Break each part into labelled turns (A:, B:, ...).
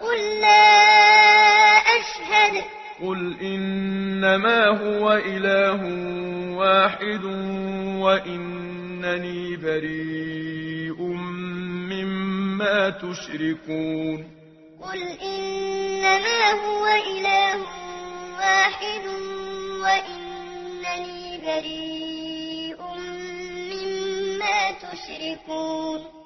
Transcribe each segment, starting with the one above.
A: قل لا أشهد.
B: قل إنما هو إله واحد وإنني بريء مما تشركون.
A: قل إنما هو إله واحد وإنني بريء مما تشركون.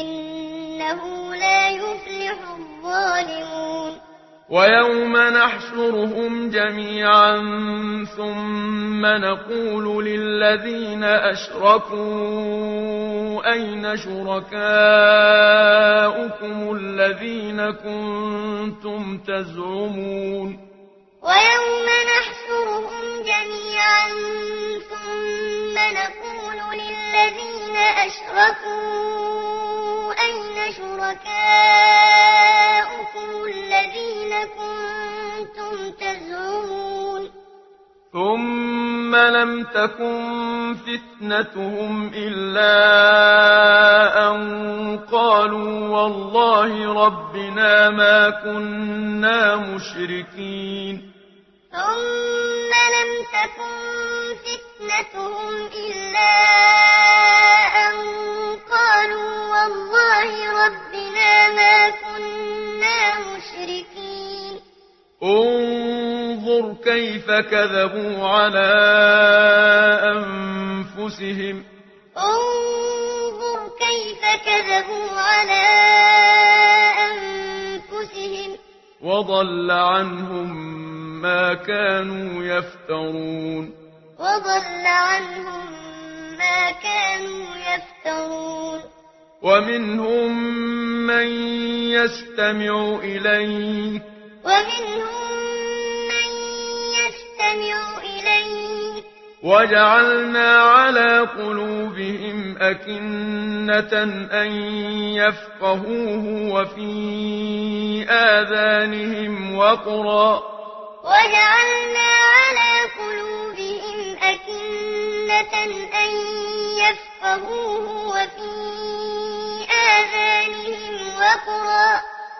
A: إنه لا يفلح الظالمون.
B: ويوم نحشرهم جميعا ثم نقول للذين أشركوا أين شركاؤكم الذين كنتم تزعمون؟
A: ويوم نحشرهم جميعا ثم نقول للذين أشركوا شركاؤكم الذين كنتم تزعمون.
B: ثم لم تكن فتنتهم إلا أن قالوا والله ربنا ما كنا مشركين.
A: ثم لم تكن فتنتهم إلا والله ربنا ما كنا مشركين
B: انظر كيف كذبوا على أنفسهم
A: انظر كيف كذبوا على أنفسهم
B: وضل عنهم ما كانوا يفترون
A: وضل عنهم ما كانوا يفترون
B: ومنهم من يستمع إليك.
A: ومنهم من يستمع إليك.
B: وجعلنا على قلوبهم أكنة أن يفقهوه وفي آذانهم وقرا.
A: وجعلنا على قلوبهم أكنة أن يفقهوه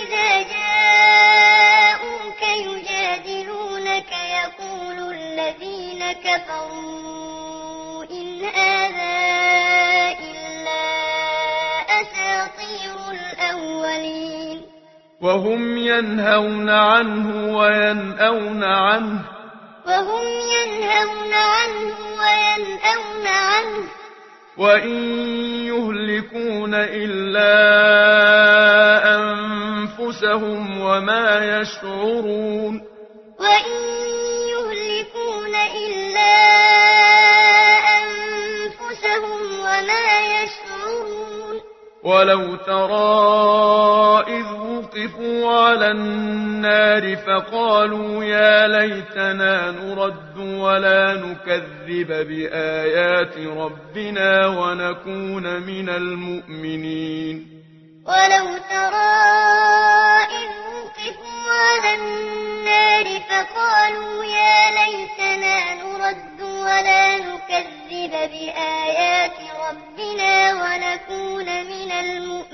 A: إذا يجادلونك يقول الذين كفروا إن هذا إلا أساطير الأولين
B: وهم ينهون عنه وينأون عنه
A: وهم ينهون عنه وينأون عنه
B: وإن يهلكون إلا وما يشعرون
A: وإن يهلكون إلا أنفسهم وما يشعرون
B: ولو ترى إذ وقفوا على النار فقالوا يا ليتنا نرد ولا نكذب بآيات ربنا ونكون من المؤمنين
A: ولو ترى إذ أُتْرِفُوا عَلَى النَّارِ فَقَالُوا يَا لَيْتَنَا نُرَدُّ وَلَا نُكَذِّبَ بِآيَاتِ رَبِّنَا وَنَكُونَ مِنَ الْمُؤْمِنِينَ